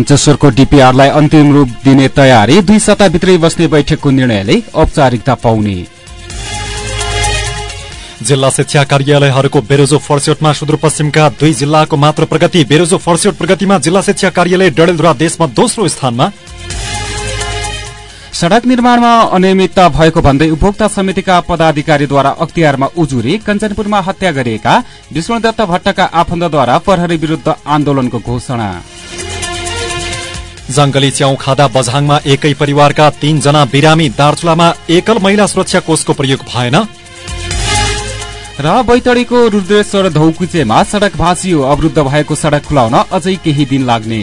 पञ्चेश्वरको डिपिआरलाई अन्तिम रूप दिने तयारी दुई सप्ताहभित्रै बस्ने बैठकको निर्णयले औपचारिकता पाउने। जिल्ला शिक्षा कार्यालयहरूको बेरोजो फर्स्योटमा सुदूरपश्चिमका दुई जिल्लाको मात्र प्रगति बेरोजो फर्स्योट प्रगतिमा जिल्ला शिक्षा कार्यालय डडेलधुरा देशमा दोस्रो स्थानमा। सड़क निर्माणमा अनियमितता भएको भन्दै उपभोक्ता समितिका पदाधिकारीद्वारा अख्तियारमा उजुरी कञ्चनपुरमा हत्या गरिएका विष्णुदत्त भट्टका आफन्तद्वारा प्रहरी विरूद्ध आन्दोलनको घोषणा। जंगली च्याउ खादा बझाङमा एकै परिवारका तीनजना बिरामी दार्चुलामा एकल महिला सुरक्षा कोषको प्रयोग भएन। र बैतडीको रुद्रेश्वर धौकुचेमा सड़क भाँचियो अवरुद्ध भएको सड़क खुलाउन अझै केही दिन लाग्ने।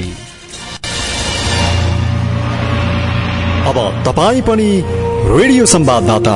अब तपाईँ पनि रेडियो संवाददाता।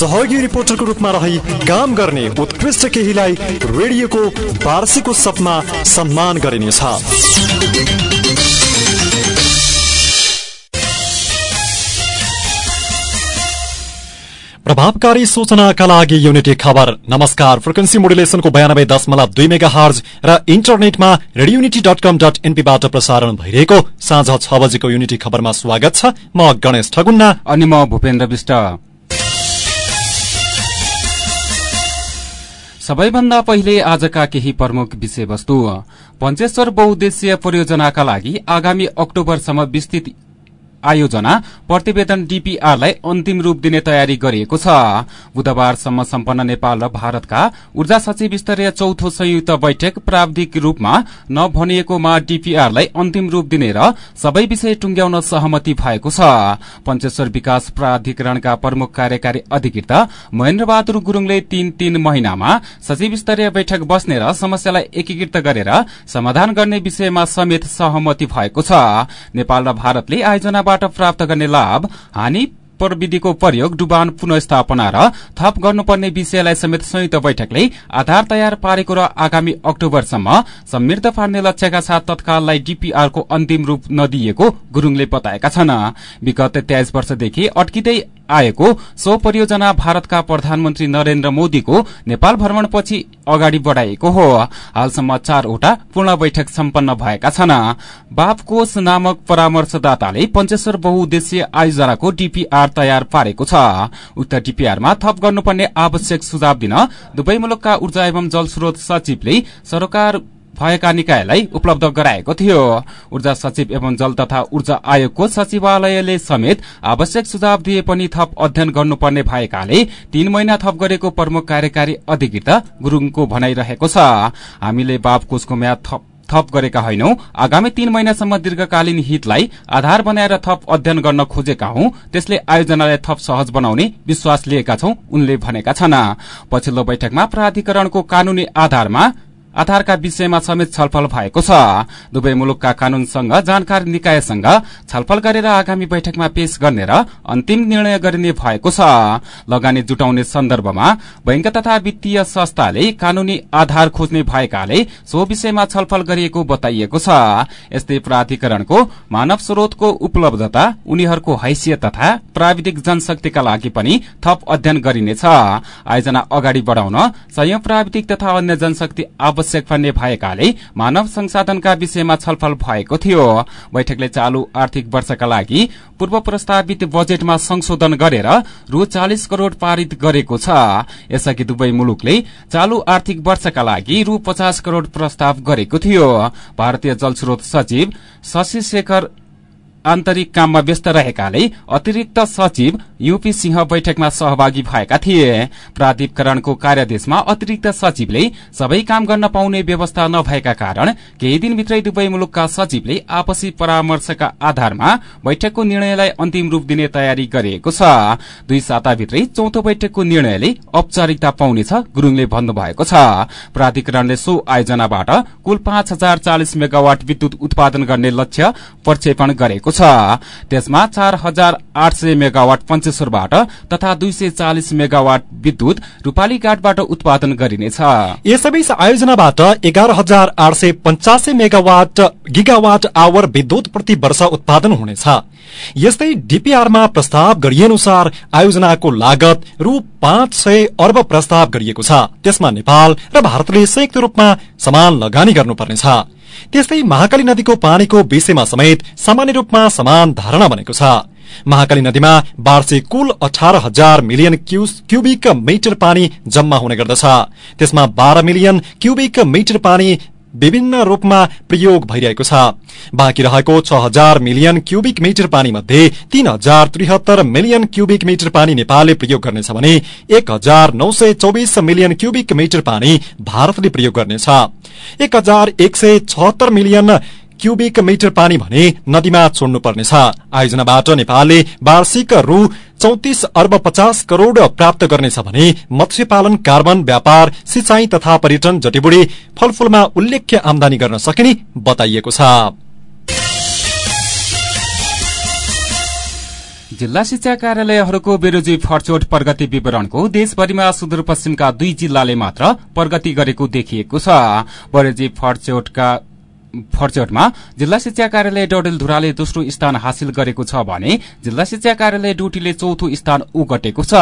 सहयोगी रिपोर्टरको रूपमा रही काम गर्ने उत्कृष्ट केहीलाई रेडियोको वार्षिक उत्सवमा सम्मान गरिनेछ। प्रभावकारी सूचनाका लागि युनिटी खबर। नमस्कार फ्रिक्वेन्सी मोडुलेसनको बयानब्बे दशमलव दुई मेगा हर्ज र इन्टरनेटमा रेडियोनिटी डट कम डट एनपीबाट प्रसारण भइरहेको साँझ छ बजेको युनिटी खबरमा स्वागत छ। म गणेश ठगुन्ना। अनि म भूपेन्द्र विष्ट। सबैभन्दा पहिले आजका केही प्रमुख विषयवस्तु पञ्चेश्वर बहुद्देश्य परियोजनाका लागि आगामी अक्टोबरसम्म विस्तृत आयोजना प्रतिवेदन डीपीआरलाई अन्तिम रूप दिने तयारी गरिएको छ। बुधबारसम्म सम्पन्न नेपाल र भारतका ऊर्जा सचिव स्तरीय चौथो संयुक्त बैठक प्राविधिक रूपमा नभनिएकोमा डीपीआरलाई अन्तिम रूप दिने र सबै विषय टुंग्याउन सहमति भएको छ। पञ्चेश्वर विकास प्राधिकरणका प्रमुख कार्यकारी अधिकृत महेन्द्र बहादुर गुरूङले तीन तीन महिनामा सचिव स्तरीय बैठक बस्ने र समस्यालाई एकीकृत गरेर समाधान गर्ने विषयमा समेत सहमति भएको छ। नेपाल र भारतले आयोजना बाट प्राप्त गर्ने लाभ हानि प्रविधिको प्रयोग डुबान पुनस्थापना र थप गर्नुपर्ने विषयलाई समेत संयुक्त बैठकले आधार तयार पारेको र आगामी अक्टोबरसम्म समृद्ध पार्ने लक्ष्यका साथ तत्काललाई डीपीआरको अन्तिम रूप नदिएको गुरूङले बताएका छन्। विगत तेइस वर्षदेखि अट्किँदै आएको सो परियोजना भारतका प्रधानमन्त्री नरेन्द्र मोदीको नेपाल भ्रमणपछि अगाडि बढ़ाइएको हो। हालसम्म चारवटा पूर्ण बैठक सम्पन्न भएका छन्। बापकोष नामक परामर्शदाताले पञ्चेश्वर बहुद्देश्य आयोजनाको डीपीआर तयार पारेको छ। उक्त डीपीआरमा थप गर्नुपर्ने आवश्यक सुझाव दिन दुवै मुलुकका ऊर्जा एवं जलस्रोत सचिवले सरकार भएका निकायलाई उपलब्ध गराएको थियो। ऊर्जा सचिव एवं जल तथा ऊर्जा आयोगको सचिवालयले समेत आवश्यक सुझाव दिए पनि थप अध्ययन गर्नुपर्ने भएकाले तीन महिना थप गरेको प्रमुख कार्यकारी अधिकृत गुरूङको भनाइरहेको छ। हामीले बाप कोषको म्याद थप थप गरेका होइनौ। आगामी तीन महिनासम्म दीर्घकालीन हितलाई आधार बनाएर थप अध्ययन गर्न खोजेका हौ। त्यसले आयोजनालाई थप सहज बनाउने विश्वास लिएका छौं उनले भनेका छन्। पछिल्लो बैठकमा प्राधिकरणको कानूनी आधारमा आधारका विषयमा समेत छलफल भएको छ। दुवै मुलुकका कानूनसँग जानकार निकायसँग छलफल गरेर आगामी बैठकमा पेश गर्ने र अन्तिम निर्णय गरिने भएको छ। लगानी जुटाउने सन्दर्भमा बैंक तथा वित्तीय संस्थाले कानूनी आधार खोज्ने भएकाले सो विषयमा छलफल गरिएको बताइएको छ। यस्तै प्राधिकरणको मानव स्रोतको उपलब्धता उनीहरूको हैसियत तथा प्राविधिक जनशक्तिका लागि पनि थप अध्ययन गरिनेछ। आयोजना अगाडि बढ़ाउन संयौं प्राविधिक तथा अन्य जनशक्ति आवश्यक पर्ने भएकाले मानव संसाधनका विषयमा छलफल भएको थियो। बैठकले चालू आर्थिक वर्षका लागि पूर्व प्रस्तावित बजेटमा संशोधन गरेर रु चालिस करोड़ पारित गरेको छ। यसअघि दुवै मुलुकले चालू आर्थिक वर्षका लागि रु पचास करोड़ प्रस्ताव गरेको थियो। भारतीय जलस्रोत सचिव शशि शेखर आन्तरिक काममा व्यस्त रहेकाले अतिरिक्त सचिव यूपी सिंह बैठकमा सहभागी भएका थिए। प्राधिकरणको कार्यादेशमा अतिरिक्त सचिवले सबै काम गर्न पाउने व्यवस्था नभएका कारण केही दिनभित्रै दुवै मुलुकका सचिवले आपसी परामर्शका आधारमा बैठकको निर्णयलाई अन्तिम रूप दिने तयारी गरिएको छ। दुई साताभित्रै चौथो बैठकको निर्णयले औपचारिकता पाउनेछ गुरूङले भन्नुभएको छ। प्राधिकरणले सो आयोजनाबाट कुल पाँच हजार चालिस मेगावाट विद्युत उत्पादन गर्ने लक्ष्य प्रक्षेपण गरेको छ। त्यसमा चार हजार आठ सय मेगावाट पञ्चेश्वरबाट तथा दुई सय चालिस मेगावाट विद्युत रूपाली घाटबाट उत्पादन गरिनेछ। यसैबीच आयोजनाबाट एघार हजार आठ सय पञ्चासी मेगावाट गिगावाट आवर विद्युत प्रति वर्ष उत्पादन हुनेछ। यस्तै डीपीआरमा प्रस्ताव गरिए अनुसार आयोजनाको लागत रु पाँच सय अर्ब प्रस्ताव गरिएको छ। त्यसमा नेपाल र भारतले संयुक्त रूपमा समान लगानी गर्नुपर्नेछ। त्यस्तै महाकाली नदीको पानीको विषयमा समेत सामान्य रूपमा समान धारणा बनेको छ। महाकाली नदीमा वार्षिक कुल अठार हजार मिलियन क्यूबिक मिटर पानी जम्मा हुने गर्दछ। त्यसमा बाह्र मिलियन क्यूबिक मिटर पानी विभिन्न रूपमा प्रयोग भइरहेको छ। बाँकी रहेको छ हजार मिलियन क्यूबिक मिटर पानी मध्ये तीन हजार त्रिहत्तर मिलियन क्यूबिक मिटर पानी नेपालले प्रयोग गर्नेछ भने एक हजार नौ सय चौबिस मिलियन क्यूबिक मिटर पानी भारतले प्रयोग गर्नेछ। एक हजार एक सय छहत्तर मिलियन क्यूबिक मिटर पानी भने नदीमा छोड्नुपर्नेछ आयोजनाबाट नेपालले वार्षिक रु चौतिस अर्ब पचास करोड़ प्राप्त गर्नेछ भने मत्स्य पालन कार्बन व्यापार सिंचाई तथा पर्यटन जटिबुडी फलफूलमा उल्लेख्य आमदानी गर्न सकिने बताइएको छ। जिल्ला शिक्षा कार्यालयहरूको बेरोजी फर्चोट प्रगति विवरणको देशभरिमा सुदूरपश्चिमका दुई जिल्लाले मात्र प्रगति गरेको देखिएको छ। बेरोजी फर्चोटका फर्चटमा जिल्ला शिक्षा कार्यालय डडेलधुराले दोस्रो स्थान हासिल गरेको छ भने जिल्ला शिक्षा कार्यालय डोटीले चौथो स्थान ओगटेको छ।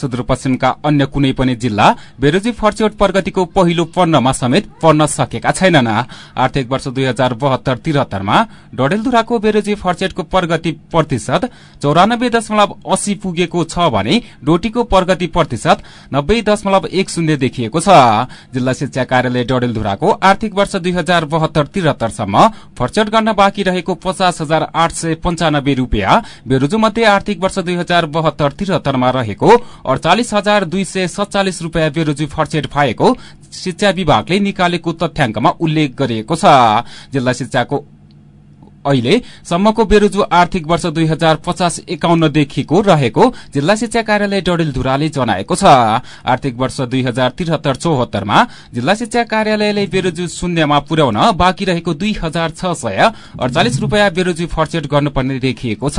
सुदूरपश्चिमका अन्य कुनै पनि जिल्ला बेरोजी फर्चौट प्रगतिको पहिलो पन्नमा समेत पढ्न सकेका छैनन्। आर्थिक वर्ष दुई हजार बहत्तर त्रिहत्तरमा डडेलधुराको बेरोजी फर्चेटको प्रगति प्रतिशत चौरानब्बे दशमलव अस्सी पुगेको छ भने डोटीको प्रगति प्रतिशत नब्बे दशमलव एक शून्य देखिएको छ। जिल्ला शिक्षा कार्यालय डडेलधुराको आर्थिक वर्ष दुई हजार बहत्तर त्रिहत्तरसम्म फर्चट गर्न बाँकी रहेको पचास हजार आठ सय पञ्चानब्बे रूपियाँ बेरोजु मध्ये आर्थिक वर्ष दुई हजार बहत्तर त्रिहत्तरमा रहेको अडचालिस हजार दुई सय सत्तालिस रूपियाँ बेरोजु फर्चेट भएको शिक्षा विभागले निकालेको तथ्याङ्कमा उल्लेख गरिएको छ। जिल्ला शिक्षाको अहिले सम्मको बेरोजु आर्थिक वर्ष दुई हजार पचास एकाउन्नदेखिको रहेको जिल्ला शिक्षा कार्यालय डडेलधुराले जनाएको छ। आर्थिक वर्ष दुई हजार त्रिहत्तर चौहत्तरमा जिल्ला शिक्षा कार्यालयले बेरोजु शून्यमा पुर्याउन बाँकी रहेको दुई हजार छ सय अडचालिस रूपियाँ बेरोजु फर्चेट गर्नुपर्ने देखिएको छ।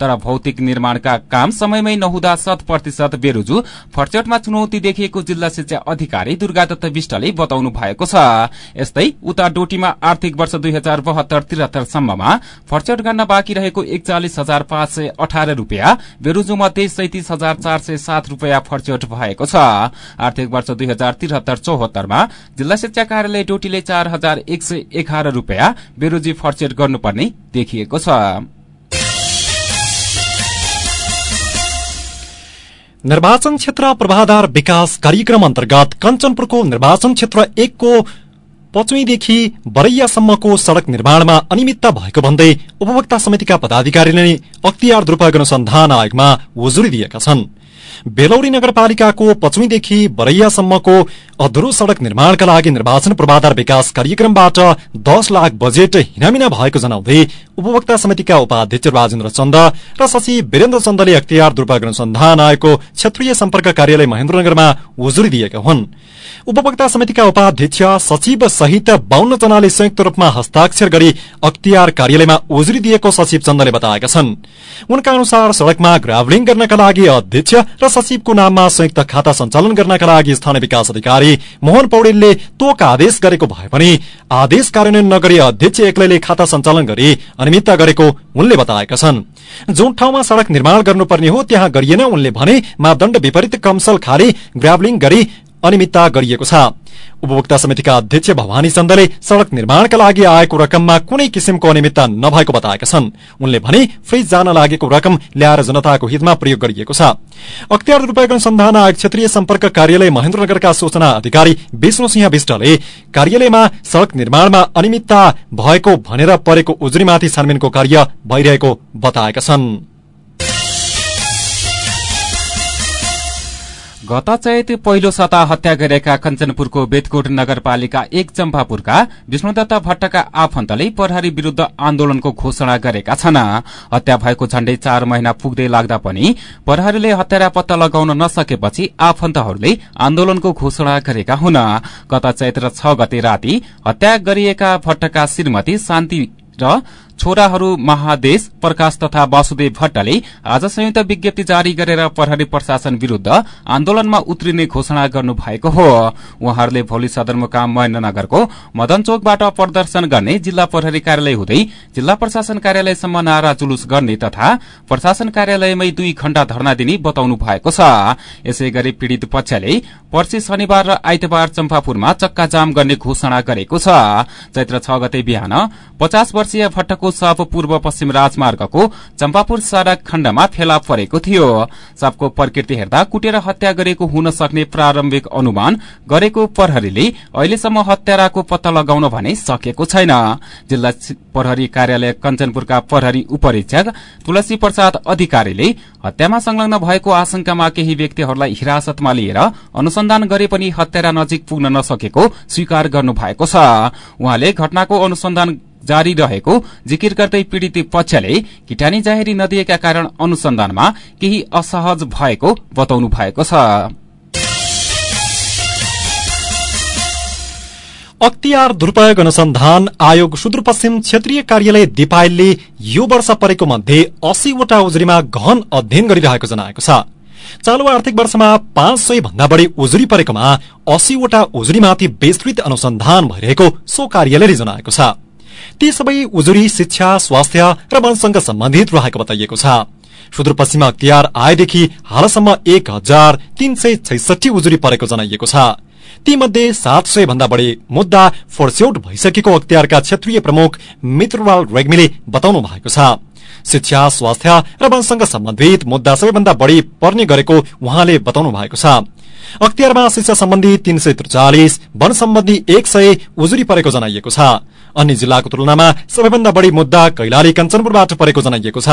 तर भौतिक निर्माणका काम समयमै नहुँदा शत प्रतिशत बेरोजु फर्चेटमा चुनौती देखिएको जिल्ला शिक्षा अधिकारी दुर्गादत्त विष्टले बताउनु भएको छ। यस्तै उता डोटीमा आर्थिक वर्ष दुई हजार बहत्तर त्रिहत्तरसम्म क्रममा फर्चट गर्न बाँकी रहेको एकचालिस हजार पाँच सय अठार रूपियाँ बेरोजु मध्ये सैतिस हजार चार सय सात रूपियाँ फर्चट भएको छ। आर्थिक वर्ष दुई हजार त्रिहत्तर चौहत्तरमा जिल्ला शिक्षा कार्यालय डोटीले चार हजार एक सय एघार रूपियाँ बेरोजी फर्चेट गर्नुपर्ने देखिएको छ। निर्वाचन क्षेत्र पूर्वाधार विकास कार्यक्रम अन्तर्गत कञ्चनपुरको निर्वाचन क्षेत्र एकको पचुईदेखि बरैयासम्मको सड़क निर्माणमा अनियमितता भएको भन्दै उपभोक्ता समितिका पदाधिकारीले अख्तियार दुरूपयोग अनुसन्धान आयोगमा उजुरी दिएका छन्। बेलौरी नगरपालिकाको पचुईदेखि बरैयासम्मको अधुरो सड़क निर्माणका लागि निर्वाचन पूर्वाधार विकास कार्यक्रमबाट दस लाख बजेट हिनामिना भएको जनाउँदै उपभोक्ता समितिका उपाध्यक्ष राजेन्द्र चन्द र सचिव वीरेन्द्र चन्दले अख्तियार दुरूपयोग अनुसन्धान आयोगको क्षेत्रीय सम्पर्क कार्यालय महेन्द्रनगरमा उजुरी दिएका हुन्। उपभोक्ता समितिका उपाध्यक्ष सचिव सहित बाहन्न जनाले संयुक्त रूपमा हस्ताक्षर गरी अख्तियार कार्यालयमा उजुरी दिएको सचिव चन्दले बताएका छन्। उनका अनुसार सड़कमा ग्राभलिङ गर्नका लागि अध्यक्ष सचिवको नाममा संयुक्त खाता सञ्चालन गर्नका लागि स्थानीय विकास अधिकारी मोहन पौडेलले तोक आदेश गरेको भए पनि आदेश कार्यान्वयन नगरी अध्यक्ष एक्लैले खाता सञ्चालन गरी अनियमितता गरेको उनले बताएका छन्। जुन ठाउँमा सड़क निर्माण गर्नुपर्ने हो त्यहाँ गरिएन उनले भने मापदण्ड विपरीत कमसल खाली ग्राभलिङ गरी अनियमितता गरिएको छ। उपभोक्ता समितिका अध्यक्ष भवानी चन्दले सड़क निर्माणका लागि आएको रकममा कुनै किसिमको अनियमितता नभएको बताएका छन्। उनले भने फ्रिज जान लागेको रकम ल्याएर जनताको हितमा प्रयोग गरिएको छ। अख्तियार दुरूपयोग अनुसन्धान आयोग क्षेत्रीय सम्पर्क कार्यालय महेन्द्रनगरका सूचना अधिकारी विष्णु सिंह विष्टले कार्यालयमा सड़क निर्माणमा अनियमितता भएको भनेर परेको उजुरीमाथि छानबिनको कार्य भइरहेको बताएका छन्। गत चैत पहिलो सता हत्या गरेका कञ्चनपुरको बेतकोट नगरपालिका एक चम्पापुरका विष्णुदत्त भट्टका आफन्तले प्रहरी विरूद्ध आन्दोलनको घोषणा गरेका छन्। हत्या भएको झण्डै चार महिना पुग्दै लाग्दा पनि प्रहरीले हत्यारा पत्ता लगाउन नसकेपछि आफन्तहरूले आन्दोलनको घोषणा गरेका हुन्। गत चैत र छ गते राति हत्या गरिएका भट्टका श्रीमती शान्ति र छोराहरू महादेश प्रकाश तथा वासुदेव भट्टले आज संयुक्त विज्ञप्ति जारी गरेर प्रहरी प्रशासन विरूद्ध आन्दोलनमा उत्रिने घोषणा गर्नु भएको हो। उहाँहरूले भोलि सदरमुकाम महेन्द्रनगरको मदन चोकबाट प्रदर्शन गर्ने जिल्ला प्रहरी कार्यालय हुँदै जिल्ला प्रशासन कार्यालयसम्म नारा जुलुस गर्ने तथा प्रशासन कार्यालयमै दुई घण्टा धरना दिने बताउनु भएको छ। यसै गरी पीड़ित पक्षले पर्सि शनिबार र आइतबार चम्पापुरमा चक्का जाम गर्ने घोषणा गरेको छ। चैत्र छ गते बिहान पचास वर्षीय भट्टको को शव पूर्व पश्चिम राजमार्गको चम्पापुर सड़क खण्डमा फेला परेको थियो। शवको प्रकृति हेर्दा कुटेर हत्या गरेको हुन सक्ने प्रारम्भिक अनुमान गरेको प्रहरीले अहिलेसम्म हत्याराको पत्ता लगाउन भने सकेको छैन। जिल्ला प्रहरी कार्यालय कञ्चनपुरका प्रहरी उपरीक्षक तुलसी प्रसाद अधिकारीले हत्यामा संलग्न भएको आशंकामा केही व्यक्तिहरूलाई हिरासतमा लिएर अनुसन्धान गरे पनि हत्यारा नजिक पुग्न नसकेको स्वीकार गर्नु भएको छ। उहाँले घटनाको अनुसन्धान जारी रहेको जिकिर गर्दै पीड़ित पक्षले किटानी जाहेरी नदिएका कारण अनुसन्धानमा केही असहज भएको बताउनु भएको छ। अख्तियार दुरूपयोग अनुसन्धान आयोग सुदूरपश्चिम क्षेत्रीय कार्यालय दिपायलले यो वर्ष परेको मध्ये अस्सीवटा उजुरीमा गहन अध्ययन गरिरहेको जनाएको छ। चालु आर्थिक वर्षमा पाँच सय भन्दा बढ़ी उजुरी परेकोमा अस्सीवटा उजुरीमाथि विस्तृत अनुसन्धान भइरहेको सो कार्यालयले जनाएको छ। ती सबै उजुरी शिक्षा स्वास्थ्य र वनसँग सम्बन्धित रहेको बताइएको छ। सुदूरपश्चिम अख्तियार आएदेखि हालसम्म एक हजार तीन सय छैसठी उजुरी परेको जनाइएको छ। तीमध्ये सात सय भन्दा बढ़ी मुद्दा फोर्स्यौट भइसकेको अख्तियारका क्षेत्रीय प्रमुख मित्रलाल रेग्मीले बताउनु भएको छ। शिक्षा स्वास्थ्य र वनसँग सम्बन्धित मुद्दा सबैभन्दा बढ़ी पर्ने गरेको उहाँले बताउनु भएको छ। अख्तियारमा शिक्षा सम्बन्धी तीन सय त्रिचालिस वन सम्बन्धी एक सय उजुरी परेको जनाइएको छ। अन्य जिल्लाको तुलनामा सबैभन्दा बढ़ी मुद्दा कैलाली कञ्चनपुरबाट परेको जनाइएको छ।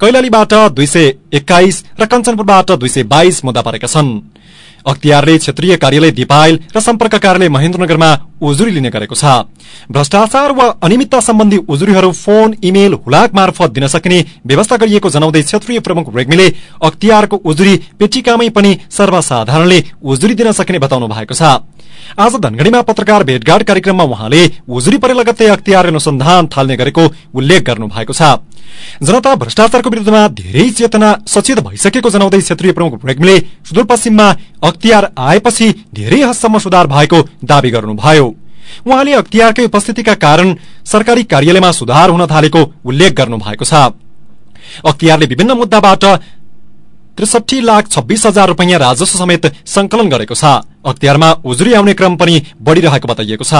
कैलालीबाट दुई सय एक्काइस र कञ्चनपुरबाट दुई सय बाइस मुद्दा परेका छन्। अख्तियारले क्षेत्रीय कार्यालय दिपायल र सम्पर्क कार्यालय महेन्द्रनगरमा उजुरी लिने गरेको छ। भ्रष्टाचार वा अनियमितता सम्बन्धी उजुरीहरू फोन इमेल हुलाक मार्फत दिन सकिने व्यवस्था गरिएको जनाउँदै क्षेत्रीय प्रमुख रेग्मीले अख्तियारको उजुरी पेटिकामै पनि सर्वसाधारणले उजुरी दिन सकिने बताउनु भएको छ। आज धनगढ़ीमा पत्रकार भेटघाट कार्यक्रममा उहाँले उजुरी परे लगत्तै अख्तियार अनुसन्धान थाल्ने गरेको उल्लेख गर्नु भएको छ जनता भ्रष्टाचारको विरूद्धमा धेरै चेतना सचेत भइसकेको जनाउँदै क्षेत्रीय प्रमुख रेग्मीले सुदूरपश्चिममा अख्तियार आएपछि धेरै हदसम्म सुधार भएको दावी गर्नुभयो उहाँले अख्तियारकै उपस्थितिका कारण सरकारी कार्यालयमा सुधार हुन थालेको उल्लेख गर्नु भएको छ अख्तियारले विभिन्न मुद्दाबाट त्रिसठी लाख छब्बीस हजार रूपियाँ राजस्व समेत संकलन गरेको छ अख्तियारमा उजुरी आउने क्रम पनि बढ़िरहेको बताइएको छ।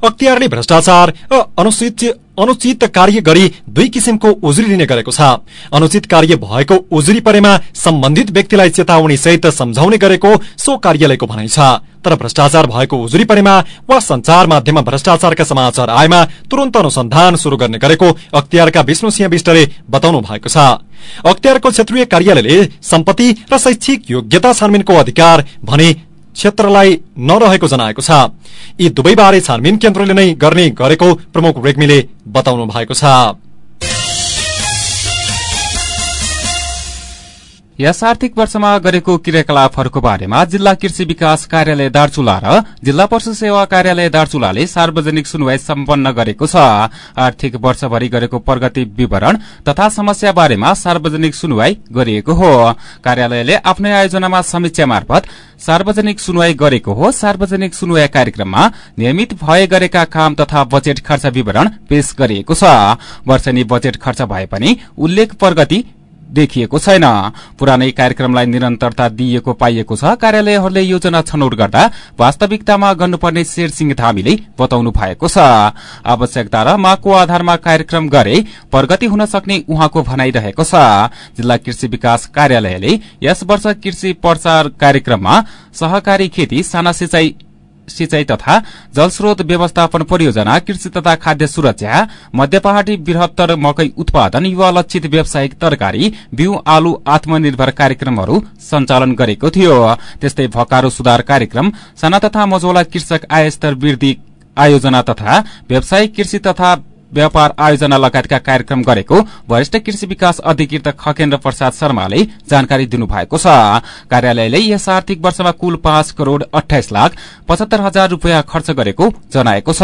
अख्तियारले भ्रष्टाचार र अनुचित कार्य गरी दुई किसिमको उजुरी लिने गरेको छ। अनुचित कार्य भएको उजुरी परेमा सम्बन्धित व्यक्तिलाई चेतावनी सहित सम्झाउने गरेको सो कार्यालयको भनाइ छ। तर भ्रष्टाचार भएको उजुरी परेमा वा संचार माध्यममा भ्रष्टाचारका समाचार आएमा तुरन्त अनुसन्धान शुरू गर्ने गरेको अख्तियारका विष्णु सिंह विष्टले बताउनु भएको छ। अख्तियारको क्षेत्रीय कार्यालयले सम्पत्ति र शैक्षिक योग्यता छानबिनको अधिकार भने क्षेत्रलाई नरहेको जनाएको छ। यी दुवैबारे छानबिन केन्द्रले नै गर्ने गरेको प्रमुख रेग्मीले बताउनु भएको छ। यस आर्थिक वर्षमा गरेको क्रियाकलापहरूको बारेमा जिल्ला कृषि विकास कार्यालय दार्चुला र जिल्ला पशु सेवा कार्यालय दार्चुलाले सार्वजनिक सुनवाई सम्पन्न गरेको छ। आर्थिक वर्षभरि गरेको प्रगति विवरण तथा समस्या बारेमा सार्वजनिक सुनवाई गरिएको हो। कार्यालयले आफ्नै आयोजनामा समीक्षा मार्फत सार्वजनिक सुनवाई गरेको हो। सार्वजनिक सुनवाई कार्यक्रममा नियमित भए गरेका काम तथा बजेट खर्च विवरण पेश गरिएको छ। वर्षेनी बजेट खर्च भए पनि उल्लेख प्रगति देखिएको छैन। पुरानै कार्यक्रमलाई निरन्तरता दिइएको पाइएको छ। कार्यालयहरूले योजना छनौट गर्दा वास्तविकतामा गर्नुपर्ने शेरसिंह धामीले बताउनु भएको छ। आवश्यकता र मागको आधारमा कार्यक्रम गरे प्रगति हुन सक्ने उहाँको भनाइरहेको छ। जिल्ला कृषि विकास कार्यालयले यस वर्ष कृषि प्रचार कार्यक्रममा सहकारी खेती साना सिंचाई सिंचाई तथा जलस्रोत व्यवस्थापन परियोजना कृषि तथा खाद्य सुरक्षा मध्यपहाड़ी बृहत्तर मकै उत्पादन युवा लक्षित व्यावसायिक तरकारी बिउ आलु आत्मनिर्भर कार्यक्रमहरू सञ्चालन गरेको थियो। त्यस्तै भकारो सुधार कार्यक्रम साना तथा मझौला कृषक आयस्तर वृद्धि आयोजना तथा व्यावसायिक कृषि तथा व्यापार आयोजना लगायतका कार्यक्रम गरेको वरिष्ठ कृषि विकास अधिकृत खकेन्द्र प्रसाद शर्माले जानकारी दिनुभएको छ। कार्यालयले यस आर्थिक वर्षमा कुल पाँच करोड़ अठाइस लाख पचहत्तर हजार रूपियाँ खर्च गरेको जनाएको छ।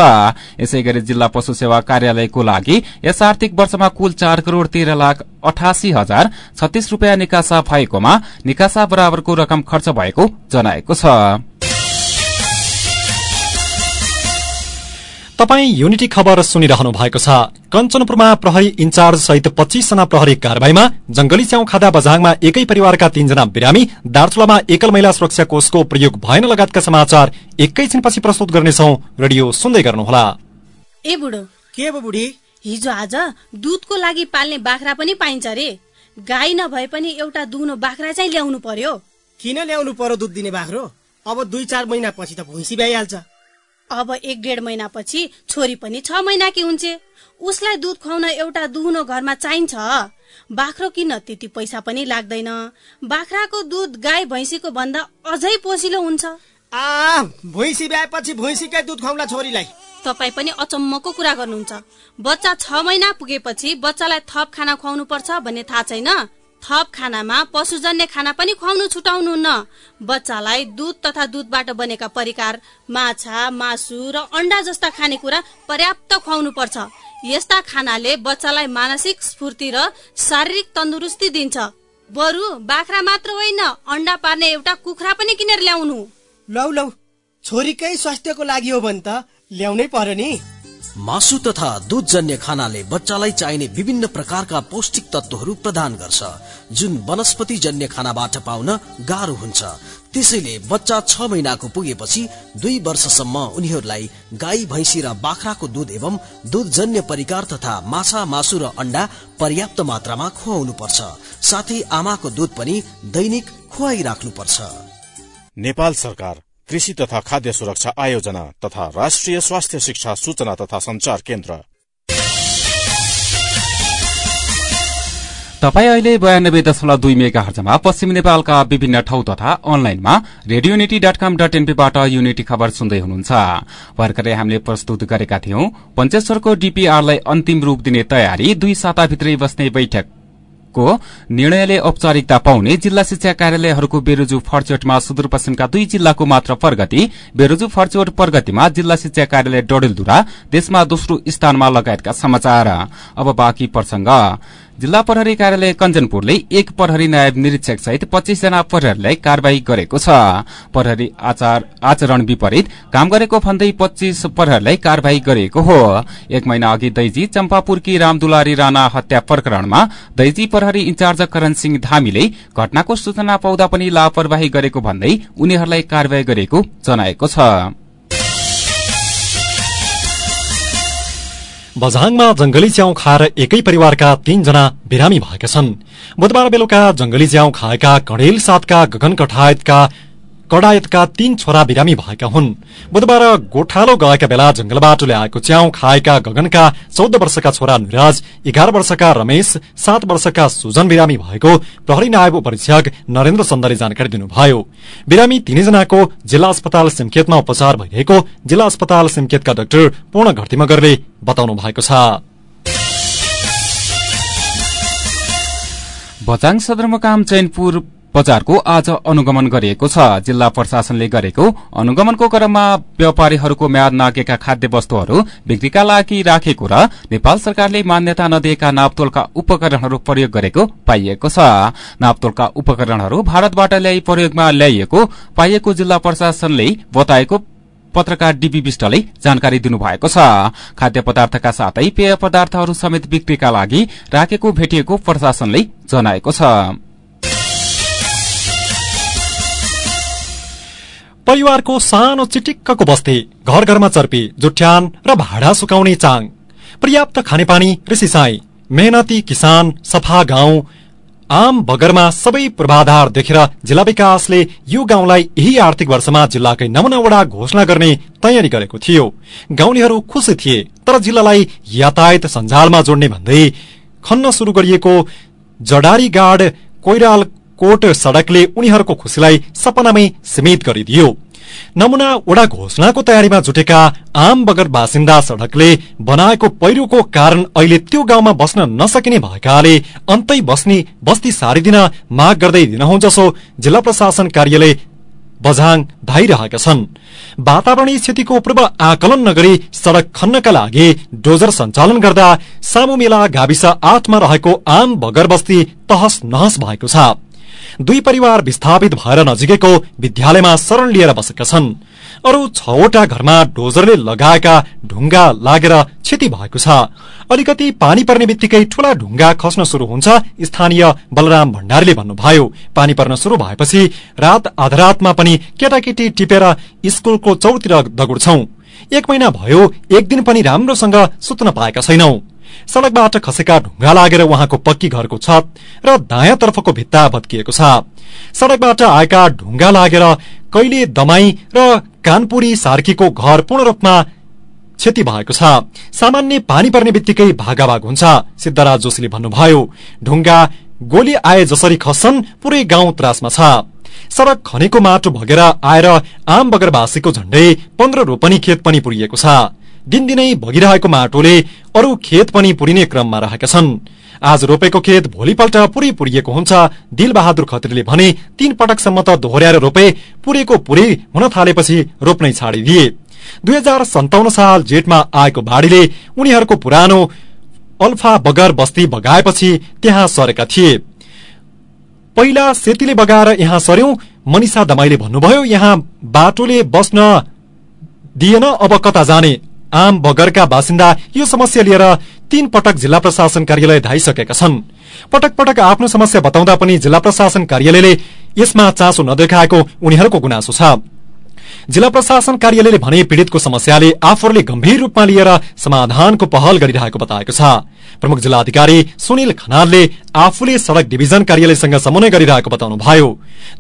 यसै गरी जिल्ला पशु सेवा कार्यालयको लागि यस आर्थिक वर्षमा कुल चार करोड़ तेह्र लाख अठासी हजार छत्तीस रूपियाँ निकासा भएकोमा निकासा बराबरको रकम खर्च भएको जनाएको छ। तपाई युनिटी खबर सुनिरहनु भएको छ। कञ्चनपुरमा प्रहरी इन्चार्ज सहित पच्चीसजना प्रहरी कार्यवाहीमा जंगली च्याउ खादा बझाङमा एकै परिवारका तीनजना बिरामी दार्चुलामा एकल महिला सुरक्षा कोषको प्रयोग भएन लगायतका समाचार एकैछिनपछि प्रस्तुत गर्नेछौ। रेडियो सुन्दै गर्नुहोला। ए बुढो के बुढी? हिजो आज दुधको लागि पाल्ने बाख्रा पनि पाइन्छ रे। गाई नभए पनि एउटा दुहुनो बाख्रा चाहिँ ल्याउनु पर्यो। किन ल्याउनु पर्यो दुध दिने बाख्रो? अब दुई चार महिनापछि त भैँसी भइहाल्छ अब एक डेढ महिनापछि छोरी पनि छ महिनाकी हुन्छ। उसलाई दुध खुवाउन एउटा दुहुनो घरमा चाहिन्छ। बाख्रो किन्न त्यति पैसा पनि लाग्दैन। बाख्राको दुध गाई भैँसीको भन्दा अझै पोसिलो हुन्छ। आ भैँसी ब्याएपछि भैँसीकै दुध खुवाउला छोरीलाई। तपाईँ पनि अचम्मको कुरा गर्नुहुन्छ। बच्चा छ महिना पुगेपछि बच्चालाई थप खाना खुवाउनु पर्छ भन्ने थाहा छैन? थप खानामा पशुजन्य खाना पनि खुवाउनु छुटाउनुहुन्न बच्चालाई दुध तथा दुधबाट बनेका परिकार माछा मासु र अण्डा जस्ता खानेकुरा पर्याप्त खुवाउनु पर्छ। यस्ता खानाले बच्चालाई मानसिक स्फूर्ति र शारीरिक तन्दुरुस्ती दिन्छ। बरु बाख्रा मात्र होइन अण्डा पार्ने एउटा कुखुरा पनि किनेर ल्याउनु। लौ लौ छोरीकै स्वास्थ्यको लागि हो भने त। ल्याउनै पर्यो नि। मासु तथा दुधजन्य खानाले बच्चालाई चाहिने विभिन्न प्रकारका पौष्टिक तत्वहरू प्रदान गर्छ जुन वनस्पति जन्य खानाबाट पाउन गाह्रो हुन्छ। त्यसैले बच्चा छ महिनाको पुगेपछि दुई वर्षसम्म उनीहरूलाई गाई भैँसी र बाख्राको दुध एवं दुधजन्य परिकार तथा माछा मासु र अण्डा पर्याप्त मात्रामा खुवाउनु पर्छ साथै आमाको दुध पनि दैनिक खुवाइराख्नु पर्छ नेपाल सरकार कृषि तथा खाद्य सुरक्षा आयोजना तथा राष्ट्रिय स्वास्थ्य शिक्षा सूचना तथा संचार केन्द्र। तपाईँ अहिले बयानब्बे दशमलव दुई मेगा हर्जमा पश्चिम नेपालका विभिन्न ठाउँ तथा अनलाइनमा radio unity dot com dot एनपीबाट unity खबर सुन्दै हुनुहुन्छ। भर्खरै हामीले प्रस्तुत गरेका थियौं पञ्चेश्वरको डीपीआरलाई अन्तिम रूप दिने तयारी दुई साताभित्रै बस्ने बैठक। को निर्णयले औपचारिकता पाउने जिल्ला शिक्षा कार्यालयहरूको बेरोजु फर्चोटमा सुदूरपश्चिमका दुई जिल्लाको मात्र प्रगति बेरोजु फर्चोट प्रगतिमा जिल्ला शिक्षा कार्यालय डडेलधुरा देशमा दोस्रो स्थानमा लगायतका समाचार। जिल्ला प्रहरी कार्यालय कञ्चनपुरले एक प्रहरी नायब निरीक्षक सहित पच्चीस जना प्रहरीलाई कार्यवाही गरेको छ। प्रहरी आचरण विपरीत काम गरेको भन्दै पच्चीस प्रहरीलाई कार्यवाही गरिएको हो। एक महिना अघि दैजी चम्पापुरकी रामदुलारी राणा हत्या प्रकरणमा दैजी प्रहरी इन्चार्ज करण सिंह धामीले घटनाको सूचना पाउँदा पनि लापरवाही गरेको भन्दै उनीहरूलाई कार्यवाही गरेको जनाएको छ। बझाङमा जंगली च्याउ खाएर एकै परिवारका तीनजना बिरामी भएका छन्। बुधबार बेलुका जंगली च्याउ खाएका कणेल सातका गगन कठायतका कडायतका तीन छोरा बिरामी भएका हुन्। बुधबार गोठालो गएका बेला जंगलबाट ल्याएको च्याउ खाएका गगनका चौध वर्षका छोरा निराज एघार वर्षका रमेश सात वर्षका सुजन बिरामी भएको प्रहरी नायब उपरीक्षक नरेन्द्र चन्दले जानकारी दिनुभयो। बिरामी तीनैजनाको जिल्ला अस्पताल सिमखेतमा उपचार भइरहेको जिल्ला अस्पताल सिमखेतका डाक्टर पूर्ण घरतीमगरले बताउनु भएको छ। बचाङ सदरमुकाम चैनपुर बजारको आज अनुगमन गरिएको छ। जिल्ला प्रशासनले गरेको अनुगमनको क्रममा व्यापारीहरूको म्याद नागेका खाद्य वस्तुहरू बिक्रीका लागि राखेको र नेपाल सरकारले मान्यता नदिएका नापतोलका उपकरणहरू प्रयोग गरेको पाइएको छ। नापतोलका उपकरणहरू भारतबाट ल्याई प्रयोगमा ल्याइएको पाइएको जिल्ला प्रशासनले बताएको पत्रकार डीपी विष्टले जानकारी दिनुभएको छ। खाद्य पदार्थका साथै पेय पदार्थहरू समेत बिक्रीका लागि राखेको भेटिएको प्रशासनले जनाएको छ। परिवारको सानो चिटिक्कको बस्ती घर घरमा चर्पी जुठ्यान र भाडा सुकाउने चाङ। पर्याप्त खानेपानी र सिसाई मेहनती किसान सफा गाउँ आम बगरमा सबै पूर्वाधार देखेर जिल्ला विकासले यो गाउँलाई यही आर्थिक वर्षमा जिल्लाकै नमुना घोषणा गर्ने तयारी गरेको थियो। गाउँलेहरू खुशी थिए तर जिल्लालाई यातायात सञ्जालमा जोड्ने भन्दै खन्न शुरू गरिएको जडारी गाड कोइराल कोट सड़कले उनीहरूको खुशीलाई सपनामै सीमित गरिदियो। नमुना वडा घोषणाको तयारीमा जुटेका आम बगर बासिन्दा सड़कले बनाएको पहिरोको कारण अहिले त्यो गाउँमा बस्न नसकिने भएकाले अन्तै बस्ने बस्ती सारिदिन माग गर्दै दिनहुँ जसो जिल्ला प्रशासन कार्यालय बझाङ धाइरहेका छन्। वातावरणीय क्षतिको पूर्व आकलन नगरी सड़क खन्नका लागि डोजर सञ्चालन गर्दा सामु मेला गाविस आठमा रहेको आम बगर बस्ती तहस नहस भएको छ। दुई परिवार विस्थापित भएर नजिकैको विद्यालयमा शरण लिएर बसेका छन्। अरू छवटा घरमा डोजरले लगाएका ढुङ्गा लागेर क्षति भएको छ। अलिकति पानी पर्ने बित्तिकै ठूला ढुङ्गा खस्न शुरू हुन्छ स्थानीय बलराम भण्डारीले भन्नुभयो। पानी पर्न शुरू भएपछि रात आधरातमा पनि केटाकेटी टिपेर स्कूलको चौतिर दगुड्छौ एक महिना भयो एक दिन पनि राम्रोसँग सुत्न पाएका छैनौं। सड़कबाट खसेका ढुङ्गा लागेर उहाँको पक्की घरको छत र दायाँ तर्फको भित्ता भत्किएको छ। सड़कबाट आएका ढुङ्गा लागेर कहिले दमाई र कानपुरी सार्कीको घर पूर्ण रूपमा क्षति भएको छ। सामान्य पानी पर्ने बित्तिकै भागाभाग हुन्छ सिद्धराज जोशीले भन्नुभयो। ढुङ्गा गोली आए जसरी खस्छन् पुरै गाउँ त्रासमा छ। सड़क खनेको माटो भगेर आएर आम बगरवासीको झण्डै पन्ध्र रोपनी खेत पनि पुरिएको छ। दिनदिनै भगिरहेको माटोले अरू खेत पनि पुरिने क्रममा रहेका छन्। आज रोपेको खेत भोलिपल्ट पुरै पुरिएको हुन्छ। दिलबहादुर खत्रीले भने तीन पटकसम्म त दोहोर्याएर रोपे पुरेको पुरै हुन थालेपछि रोप्नै छाडिदिए। दुई हजार सन्ताउन्न साल जेठमा आएको बाढ़ीले उनीहरूको पुरानो अल्फा बगर बस्ती बगाएपछि त्यहाँ सरेका थिए। पहिला सेतीले बगाएर यहाँ सर्यौं मनिषा दमाईले भन्नुभयो यहाँ बाटोले बस्न दिएन अब कता जाने? आम बगरका बासिन्दा यो समस्या लिएर तीन पटक जिल्ला प्रशासन कार्यालय धाइसकेका छन्। पटक पटक आफ्नो समस्या बताउँदा पनि जिल्ला प्रशासन कार्यालयले यसमा चासो नदेखाएको उनीहरूको गुनासो छ। जिल्ला प्रशासन कार्यालयले भने पीड़ितको समस्याले आफूहरूले गम्भीर रूपमा लिएर समाधानको पहल गरिरहेको बताएको छ। प्रमुख जिल्ला अधिकारी सुनिल खनालले आफूले सड़क डिभिजन कार्यालयसँग समन्वय गरिरहेको बताउनु भयो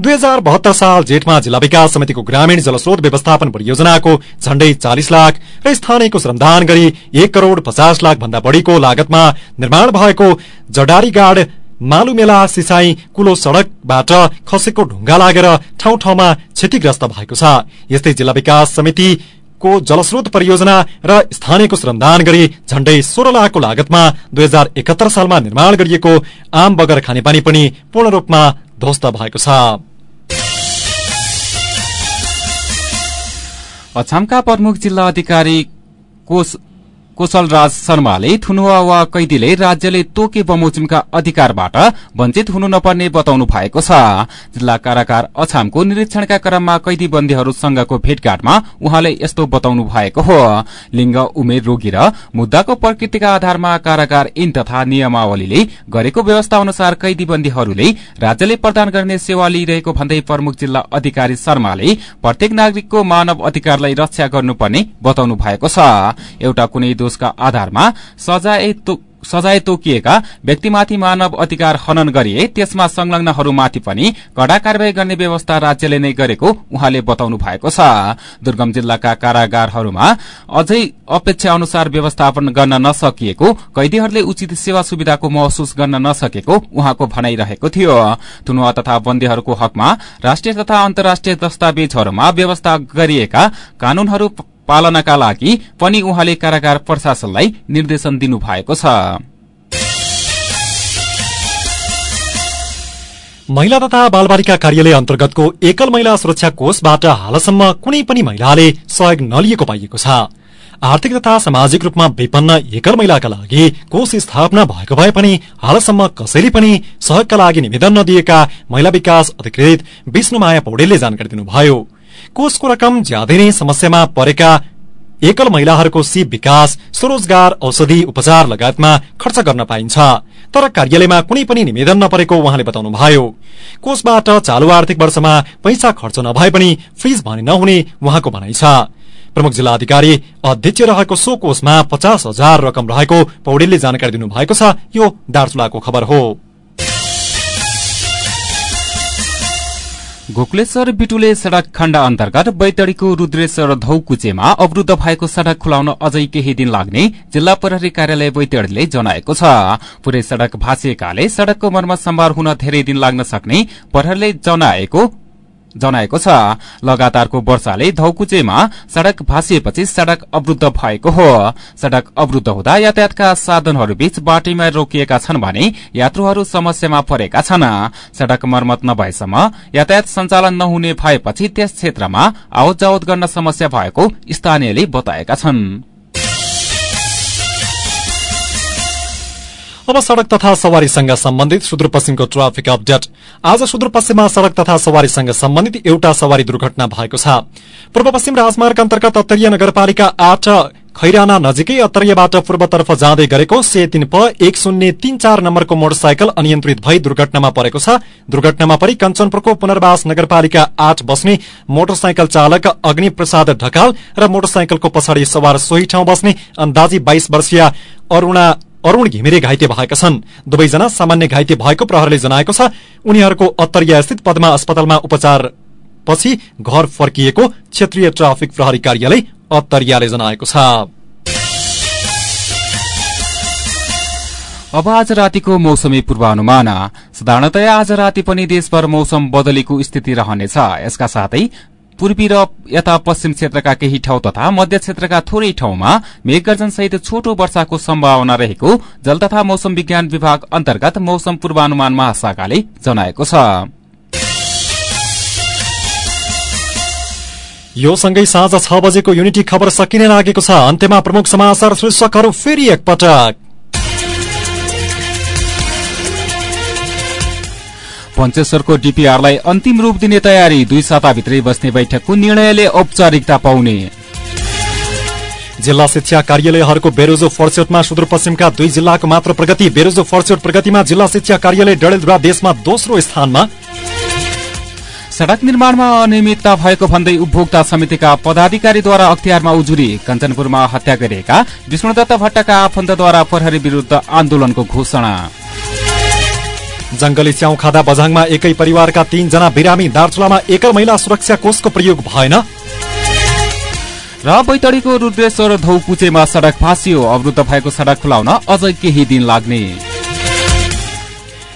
दुई हजार बहत्तर साल जेठमा जिल्ला विकास समितिको ग्रामीण जलस्रोत व्यवस्थापन परियोजनाको झण्डै चालिस लाख र स्थानीयको श्रमदान गरी एक करोड़ पचास लाख भन्दा बढ़ीको लागतमा निर्माण भएको जडारी गाड मालुमेला सिसाई कुलो सड़कबाट खसेको ढुङ्गा लागेर ठाउँ ठाउँमा क्षतिग्रस्त भएको छ। यस्तै जिल्ला विकास समिति को जलस्रोत परियोजना र स्थानीयको श्रमदान गरी झण्डै सोह्र लाखको लागतमा दुई हजार एकहत्तर सालमा निर्माण गरिएको आम बगर खानेपानी पनि पूर्ण रूपमा ध्वस्त भएको छ। अछामका प्रमुख जिल्ला अधिकारी कोष कुशलराज शर्माले थुनुवा वा कैदीले राज्यले तोके बमोजिमका अधिकारबाट वञ्चित हुनु नपर्ने बताउनु भएको छ। जिल्ला कारागार अछामको निरीक्षणका क्रममा कैदी बन्दीहरूसँगको भेटघाटमा उहाँले यस्तो बताउनु भएको हो। लिङ्ग उमेर रोगी र मुद्दाको प्रकृतिका आधारमा कारागार ऐन तथा नियमावलीले गरेको व्यवस्था अनुसार कैदी बन्दीहरूले राज्यले प्रदान गर्ने सेवा लिइरहेको भन्दै प्रमुख जिल्ला अधिकारी शर्माले प्रत्येक नागरिकको मानव अधिकारलाई रक्षा गर्नुपर्ने बताउनु भएको छ। एउटा कुनै दोषका आधारमा सजाय सजाय तोकिएका व्यक्तिमाथि मानव अधिकार हनन गरिए त्यसमा संलग्नहरूमाथि पनि कड़ा कार्यवाही गर्ने व्यवस्था राज्यले नै गरेको उहाँले बताउनु भएको छ। दुर्गम जिल्लाका कारागारहरूमा अझै अपेक्षा अनुसार व्यवस्थापन गर्न नसकिएको कैदीहरूले उचित सेवा सुविधाको महसुस गर्न नसकेको उहाँको भनाइरहेको थियो। थुनुवा तथा बन्दीहरूको हकमा राष्ट्रिय तथा अन्तर्राष्ट्रिय दस्तावेजहरूमा व्यवस्था गरिएका कानूनहरू पालनाका लागि पनि उहाँले कारागार प्रशासनलाई निर्देशन दिनुभएको छ। महिला तथा बालबालिका कार्यालय अन्तर्गतको एकल महिला सुरक्षा कोषबाट हालसम्म कुनै पनि महिलाले सहयोग नलिएको पाइएको छ। आर्थिक तथा सामाजिक रूपमा विपन्न एकल महिलाका लागि कोष स्थापना भएको भए पनि हालसम्म कसैले पनि सहयोगका लागि निवेदन नदिएका महिला विकास अधिकृत विष्णुमाया पौडेलले जानकारी दिनुभयो। कोषको रकम ज्यादै नै समस्यामा परेका एकल महिलाहरूको सिप विकास स्वरोजगार औषधि उपचार लगायतमा खर्च गर्न पाइन्छ। तर कार्यालयमा कुनै पनि निवेदन नपरेको उहाँले बताउनुभयो। कोषबाट चालू आर्थिक वर्षमा पैसा खर्च नभए पनि फ्रिज भने नहुने उहाँको भनाइ छ। प्रमुख जिल्ला अधिकारी अध्यक्ष रहेको सो कोषमा पचास हजार रकम रहेको पौडेलले जानकारी दिनुभएको छ। यो दार्चुलाको खबर हो। गोकुलेश्वर बिटुले सड़क खण्ड अन्तर्गत बैतडीको रुद्रेश्वर धौकुचेमा अवरूद्ध भएको सड़क खुलाउन अझै केही दिन लाग्ने जिल्ला प्रहरी कार्यालय बैतडीले जनाएको छ। पूरै सड़क भाँसिएकाले सड़कको मर्मत सम्भार हुन धेरै दिन लाग्न सक्ने प्रहरीले जनाएको जनाएको छ। लगातारको वर्षाले धौकुचेमा सड़क भाँसिएपछि सड़क अवरूद्ध भएको हो। सड़क अवरूद्ध हुँदा यातायातका साधनहरूबीच बाटैमा रोकिएका छन् भने यात्रुहरू समस्यामा परेका छन्। सड़क मर्मत नभएसम्म यातायात सञ्चालन नहुने भएपछि त्यस क्षेत्रमा आवत गर्न समस्या भएको स्थानीयले बताएका छन्। अब सड़क तथा सवारीसँग सम्बन्धित सुदूरपश्चिमको ट्राफिक अपडेट। आज सुदूरपश्चिममा सड़क तथा सवारीसँग सम्बन्धित एउटा सवारी दुर्घटना भएको छ। पूर्व पश्चिम राजमार्ग अन्तर्गत अत्तरीय नगरपालिका आठ खैराना नजिकै अत्तरीयबाट पूर्वतर्फ जाँदै गरेको से तीन प एक शून्य तीन चार नम्बरको मोटरसाइकल अनियन्त्रित भई दुर्घटनामा परेको छ। दुर्घटनामा परि कञ्चनपुरको पुनर्वास नगरपालिका आठ बस्ने मोटरसाइकल चालक अग्नि प्रसाद ढकाल र मोटरसाइकलको पछाडि सवार सोही ठाउँ बस्ने अन्दाजी बाइस वर्षीय अरूणा अरूण घिमिरे घाइते भएका छन्। दुवैजना सामान्य घाइते भएको प्रहरले जनाएको छ उनीहरूको अत्तरिया स्थित पद्मा अस्पतालमा उपचार पछि घर फर्किएको क्षेत्रीय ट्राफिक प्रहरी कार्यालय अत्तरियाले जनाएको छ। अब आज रातिको मौसमी पूर्वानुमान। साधारणतया आज राति पनि देशभर मौसम बदलीको स्थिति रहनेछ। यसका साथै पूर्वी र यता पश्चिम क्षेत्रका केही ठाउँ तथा मध्य क्षेत्रका थोरै ठाउँमा मेघगर्जनसहित छोटो वर्षाको सम्भावना रहेको जल तथा मौसम विज्ञान विभाग अन्तर्गत मौसम पूर्वानुमान महाशाखाले जनाएको छ। यो सँगै साँझ छ बजेको युनिटी खबर सकिने लागेको छ। अन्त्यमा प्रमुख समाचार शीर्षकहरू फेरि एकपटक। पञ्चेश्वरको डीपीआरलाई अन्तिम रूप दिने तयारी दुई साताभित्रै बस्ने बैठकको निर्णयले औपचारिकता पाउने। जिल्ला शिक्षा कार्यालयहरूको बेरोजो फर्चोटमा सुदूरपश्चिमका दुई जिल्लाको मात्र प्रगति बेरोजो फर्चोट प्रगतिमा जिल्ला शिक्षा कार्यालय डडेलधुरा देशमा दोस्रो स्थानमा। सड़क निर्माणमा अनियमितता भएको भन्दै उपभोक्ता समितिका पदाधिकारीद्वारा अख्तियारमा उजुरी कञ्चनपुरमा हत्या गरिएका विष्णुदत्त भट्टका आफन्तद्वारा प्रहरी विरूद्ध आन्दोलनको घोषणा। जंगली च्याउ खाँदा बझाङमा एकै परिवारका तीनजना बिरामी दार्चुलामा एकल महिला सुरक्षा कोषको प्रयोग भएन। र बैतडीको रुद्रेश्वर धौकुचेमा सड़क भाँसियो अवरुद्ध भएको सड़क खुलाउन अझ केही दिन लाग्ने।